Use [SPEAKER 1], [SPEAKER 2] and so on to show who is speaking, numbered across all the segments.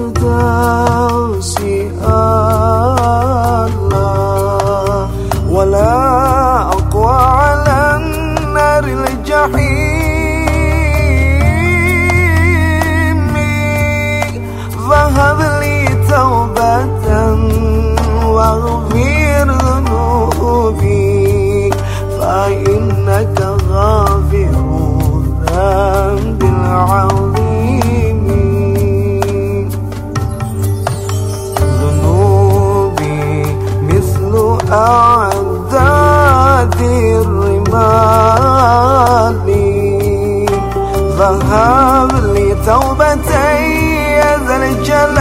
[SPEAKER 1] الفردوس الله. ولا أقوى على النار الجحيم. فهب لي توبتي يا ذا الجلال.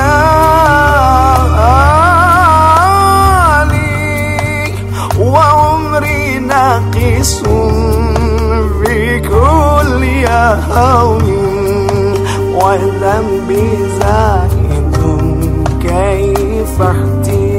[SPEAKER 1] وعمري ناقص في كل يوم وذنبي زائد كيف احتمالي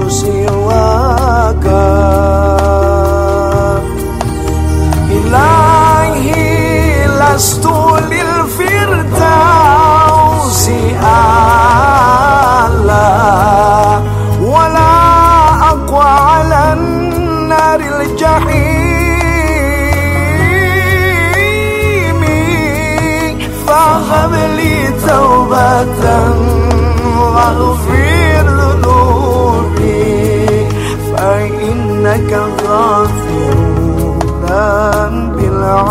[SPEAKER 1] 心啊，哥。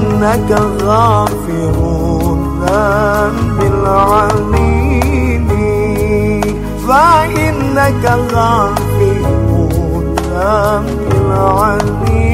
[SPEAKER 1] فإنك غافر الذنب العظيم فإنك غافر الذنب العظيم